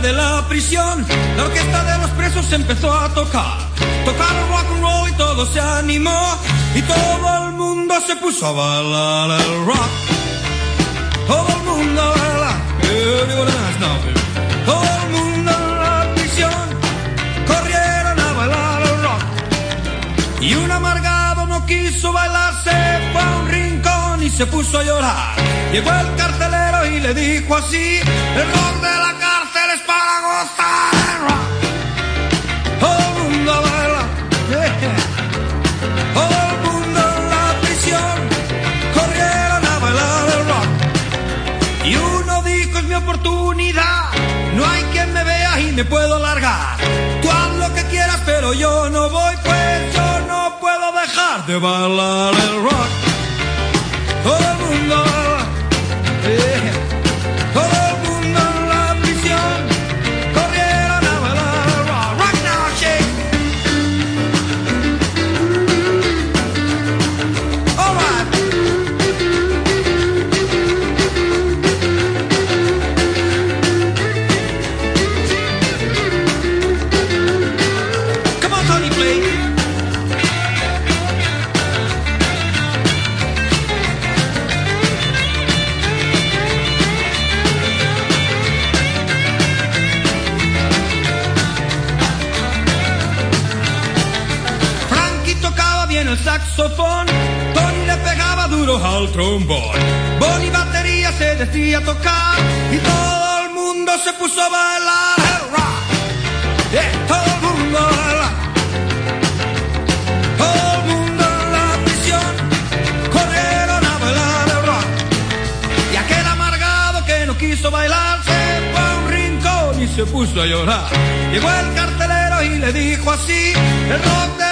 de la prisión, la orquesta de los presos empezó a tocar. Tocaron rock and roll y todo se animó. Y todo el mundo se puso a bailar el rock. Todo el mundo a bailar. Todo el mundo en la prisión corrieron a bailar el rock. Y un amargado no quiso bailar, se fue a un rincón y se puso a llorar. Llegó el cartelero y le dijo así, el rock de me vea y me puedo largar. Tú haz lo que quieras, pero yo no voy, pues yo no puedo dejar de bailar el rock. Bien el saxofón, Tony le pegaba duro al trombón. Bonnie batería se decía tocar y todo el mundo se puso a bailar el rock. Yeah, todo el mundo bailar. Todo el mundo en la prisión corrieron a bailar el rock. Y aquel amargado que no quiso bailar se fue a un rincón y se puso a llorar. Llegó el cartelero y le dijo así, el rock de